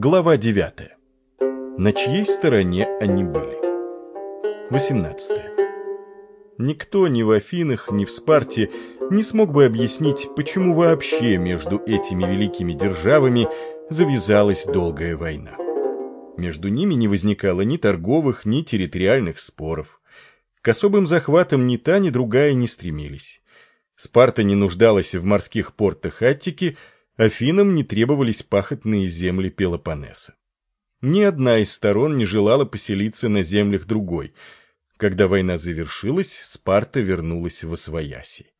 Глава 9. На чьей стороне они были? 18. Никто ни в Афинах, ни в Спарте не смог бы объяснить, почему вообще между этими великими державами завязалась долгая война. Между ними не возникало ни торговых, ни территориальных споров. К особым захватам ни та, ни другая не стремились. Спарта не нуждалась в морских портах Аттики, Афинам не требовались пахотные земли Пелопоннеса. Ни одна из сторон не желала поселиться на землях другой. Когда война завершилась, Спарта вернулась в Освояси.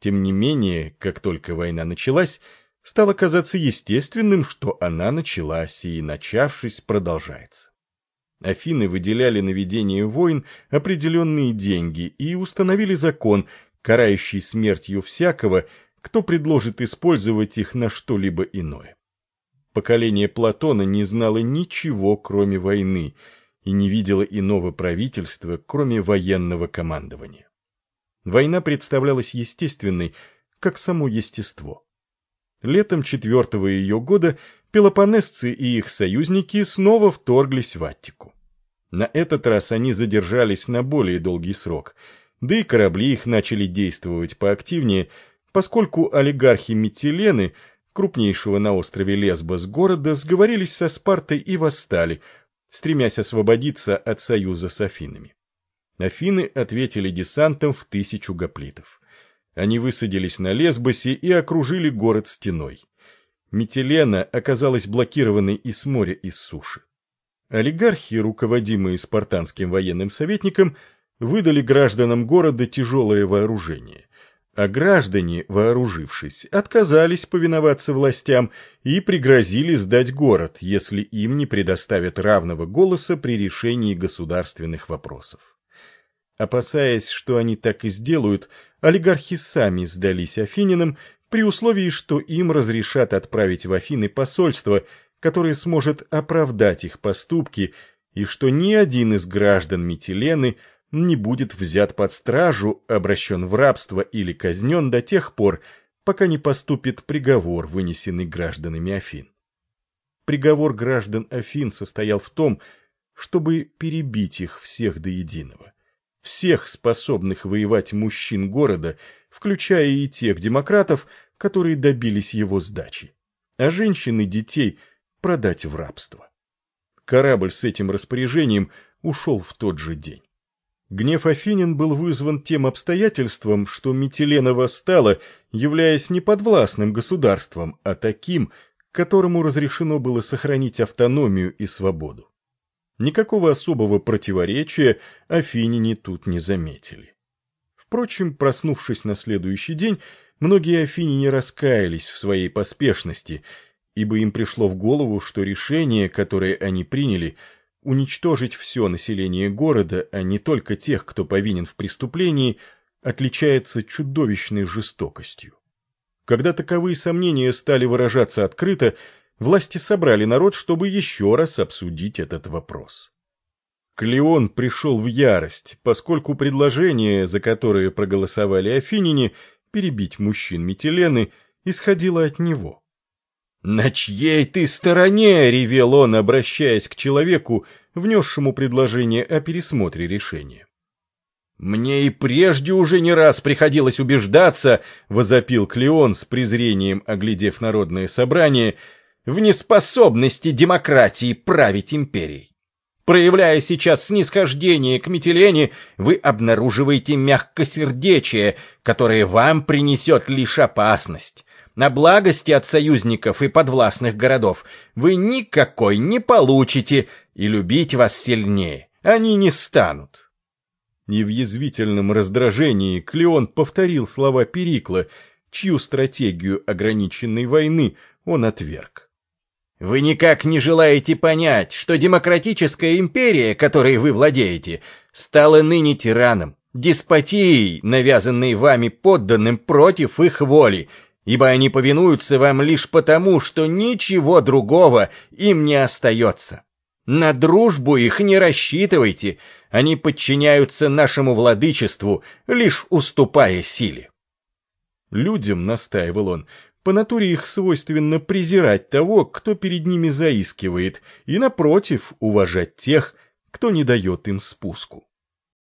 Тем не менее, как только война началась, стало казаться естественным, что она началась и, начавшись, продолжается. Афины выделяли на ведение войн определенные деньги и установили закон, карающий смертью всякого, кто предложит использовать их на что-либо иное. Поколение Платона не знало ничего, кроме войны, и не видело иного правительства, кроме военного командования. Война представлялась естественной, как само естество. Летом четвертого ее года пелопонесцы и их союзники снова вторглись в Аттику. На этот раз они задержались на более долгий срок, да и корабли их начали действовать поактивнее – поскольку олигархи Метилены, крупнейшего на острове Лесбос города, сговорились со Спартой и восстали, стремясь освободиться от союза с Афинами. Афины ответили десантом в тысячу гоплитов. Они высадились на Лесбосе и окружили город стеной. Метилена оказалась блокированной и с моря, и с суши. Олигархи, руководимые спартанским военным советником, выдали гражданам города тяжелое вооружение а граждане, вооружившись, отказались повиноваться властям и пригрозили сдать город, если им не предоставят равного голоса при решении государственных вопросов. Опасаясь, что они так и сделают, олигархи сами сдались афининам при условии, что им разрешат отправить в Афины посольство, которое сможет оправдать их поступки, и что ни один из граждан Митилены – не будет взят под стражу, обращен в рабство или казнен до тех пор, пока не поступит приговор, вынесенный гражданами Афин. Приговор граждан Афин состоял в том, чтобы перебить их всех до единого. Всех способных воевать мужчин города, включая и тех демократов, которые добились его сдачи, а женщин и детей продать в рабство. Корабль с этим распоряжением ушел в тот же день. Гнев Афинин был вызван тем обстоятельством, что Метелена восстала, являясь не подвластным государством, а таким, которому разрешено было сохранить автономию и свободу. Никакого особого противоречия афиняне тут не заметили. Впрочем, проснувшись на следующий день, многие афиняне раскаялись в своей поспешности, ибо им пришло в голову, что решение, которое они приняли – уничтожить все население города, а не только тех, кто повинен в преступлении, отличается чудовищной жестокостью. Когда таковые сомнения стали выражаться открыто, власти собрали народ, чтобы еще раз обсудить этот вопрос. Клеон пришел в ярость, поскольку предложение, за которое проголосовали афиняне, перебить мужчин Метилены, исходило от него. «На чьей ты стороне?» — ревел он, обращаясь к человеку, внесшему предложение о пересмотре решения. «Мне и прежде уже не раз приходилось убеждаться», — возопил Клеон с презрением, оглядев народное собрание, «в неспособности демократии править империей. Проявляя сейчас снисхождение к Метелене, вы обнаруживаете мягкосердечие, которое вам принесет лишь опасность. На благости от союзников и подвластных городов вы никакой не получите, и любить вас сильнее они не станут. И в язвительном раздражении Клеон повторил слова Перикла, чью стратегию ограниченной войны он отверг. Вы никак не желаете понять, что демократическая империя, которой вы владеете, стала ныне тираном, деспотией, навязанной вами подданным против их воли, ибо они повинуются вам лишь потому, что ничего другого им не остается. На дружбу их не рассчитывайте, они подчиняются нашему владычеству, лишь уступая силе. Людям, настаивал он, По натуре их свойственно презирать того, кто перед ними заискивает, и, напротив, уважать тех, кто не дает им спуску.